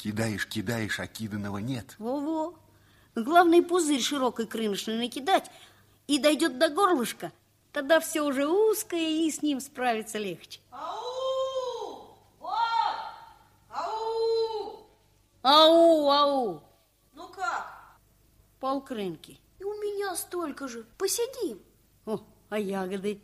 Кидаешь, кидаешь, а киданного нет. Во-во. Главный пузырь широкой крыночной накидать, и дойдет до горлышка, тогда все уже узкое, и с ним справиться легче. Ау! Вот! Ау! Ау, ау. Ну как? Полкрынки. И у меня столько же. Посидим. О, а ягоды?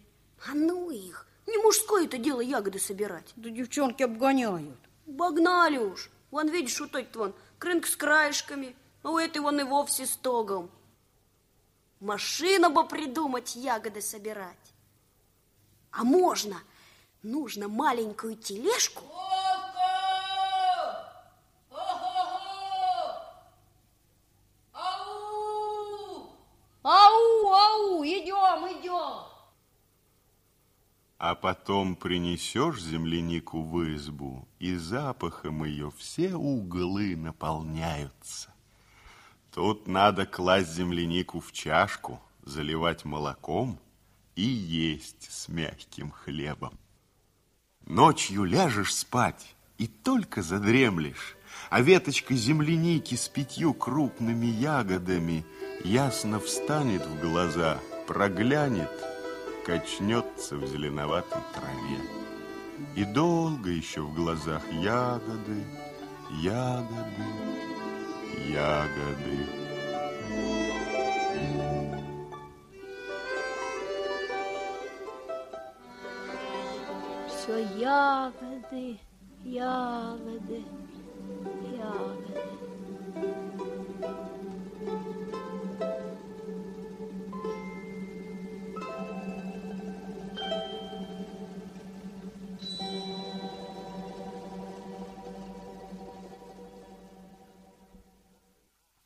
А ну их. Не мужское это дело ягоды собирать. Да девчонки обгоняют. Обогнали уж. Вон, видишь, у той вон крынка с краешками, а у этой вон и вовсе стогом. Машину бы придумать ягоды собирать. А можно, нужно маленькую тележку. Водка! Ого-го! Ау! Ау, ау, идем, идем. А потом принесешь землянику в избу, и запахом ее все углы наполняются. Тут надо класть землянику в чашку, заливать молоком и есть с мягким хлебом. Ночью ляжешь спать и только задремлешь, а веточка земляники с пятью крупными ягодами ясно встанет в глаза, проглянет, качнется в зеленоватой траве. И долго еще в глазах ягоды, ягоды, ягоды. Все ягоды, ягоды, ягоды.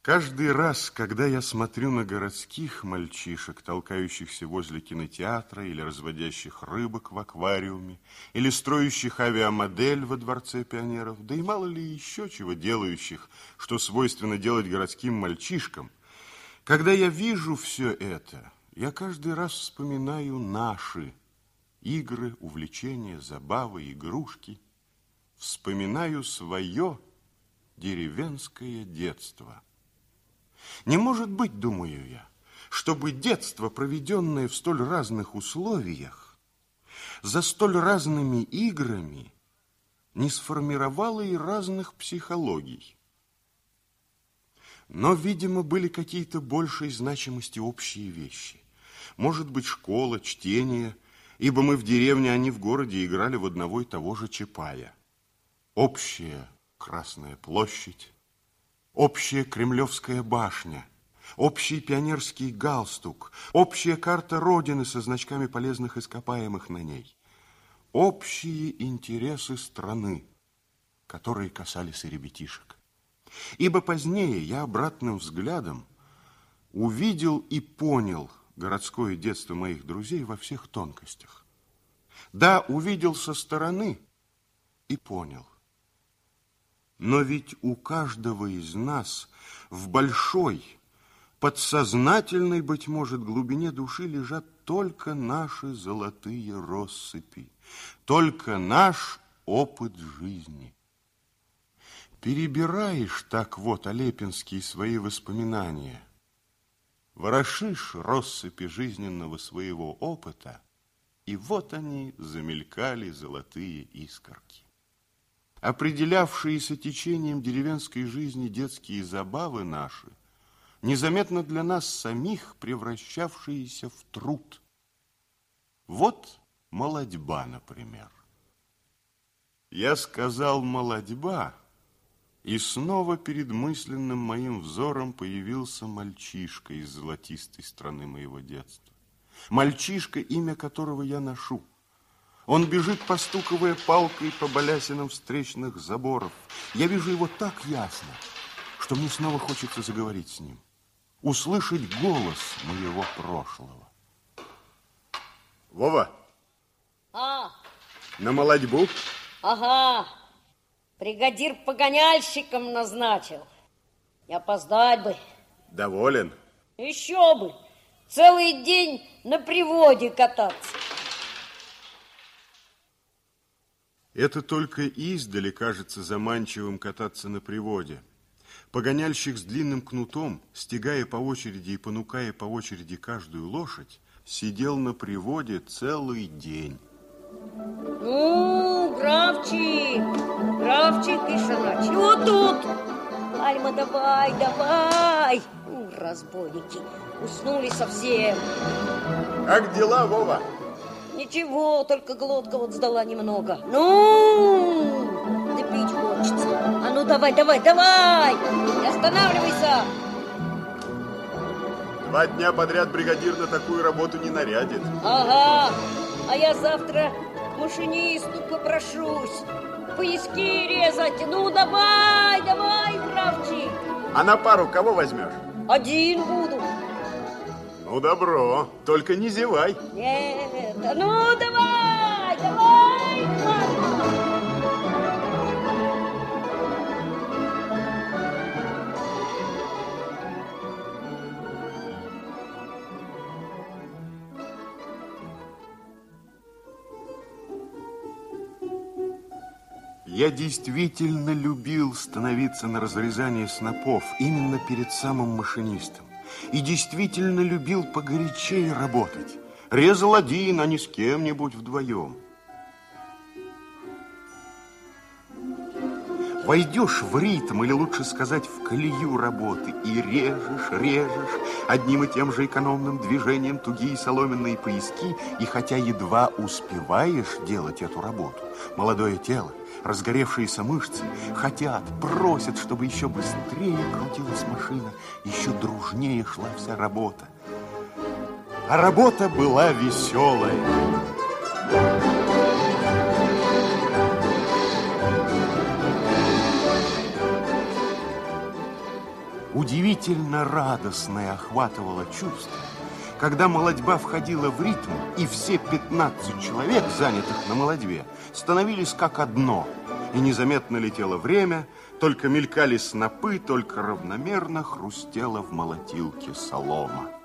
Каждый раз, когда я смотрю на городских мальчишек, толкающихся возле кинотеатра или разводящих рыбок в аквариуме, или строящих авиамодель во Дворце пионеров, да и мало ли еще чего делающих, что свойственно делать городским мальчишкам, когда я вижу все это, я каждый раз вспоминаю наши игры, увлечения, забавы, игрушки, вспоминаю свое деревенское детство – не может быть, думаю я, чтобы детство, проведенное в столь разных условиях, за столь разными играми, не сформировало и разных психологий. Но, видимо, были какие-то большей значимости общие вещи. Может быть, школа, чтение, ибо мы в деревне, а не в городе играли в одного и того же Чапая. Общая Красная площадь, общая Кремлевская башня, общий пионерский галстук, общая карта Родины со значками полезных ископаемых на ней, общие интересы страны, которые касались и ребятишек. Ибо позднее я обратным взглядом увидел и понял городское детство моих друзей во всех тонкостях. Да, увидел со стороны и понял. Но ведь у каждого из нас в большой, подсознательной, быть может, глубине души лежат только наши золотые россыпи, только наш опыт жизни. Перебираешь так вот Олепинские свои воспоминания, ворошишь россыпи жизненного своего опыта, и вот они замелькали золотые искорки определявшиеся течением деревенской жизни детские забавы наши, незаметно для нас самих превращавшиеся в труд. Вот молодьба, например. Я сказал «молодьба», и снова перед мысленным моим взором появился мальчишка из золотистой страны моего детства. Мальчишка, имя которого я ношу. Он бежит, постуковая палкой по балясинам встречных заборов. Я вижу его так ясно, что мне снова хочется заговорить с ним, услышать голос моего прошлого. Вова. А, На молодьбу? ага. Бригадир погоняльщиком назначил. Не опоздать бы. Доволен? Еще бы. Целый день на приводе кататься. Это только издали кажется заманчивым кататься на приводе. Погоняльщик с длинным кнутом, стегая по очереди и понукая по очереди каждую лошадь, сидел на приводе целый день. Ну, графчик, графчик Ишана, чего тут? Альма, давай, давай. У, разбойники, уснули совсем. Как дела, Вова? Ничего, только глотка вот сдала немного. Ну, да пить хочется. А ну давай, давай, давай! Не останавливайся! Два дня подряд бригадир на такую работу не нарядит. Ага, а я завтра к машинисту попрошусь. Пояски резать. Ну давай, давай, графчик. А на пару кого возьмешь? Один буду. Ну, добро. Только не зевай. Нет, ну давай, давай. Я действительно любил становиться на разрезание снопов именно перед самым машинистом. И действительно любил погорячее работать. Резал один, а не с кем-нибудь вдвоем. Войдешь в ритм, или лучше сказать, в колею работы, и режешь, режешь, одним и тем же экономным движением тугие соломенные пояски, и хотя едва успеваешь делать эту работу, молодое тело, разгоревшиеся мышцы хотят, просят, чтобы еще быстрее крутилась машина, еще дружнее шла вся работа. А работа была веселая. Удивительно радостное охватывало чувство, когда молодьба входила в ритм, и все 15 человек, занятых на молодьбе, становились как одно, и незаметно летело время, только мелькали снопы, только равномерно хрустела в молотилке солома.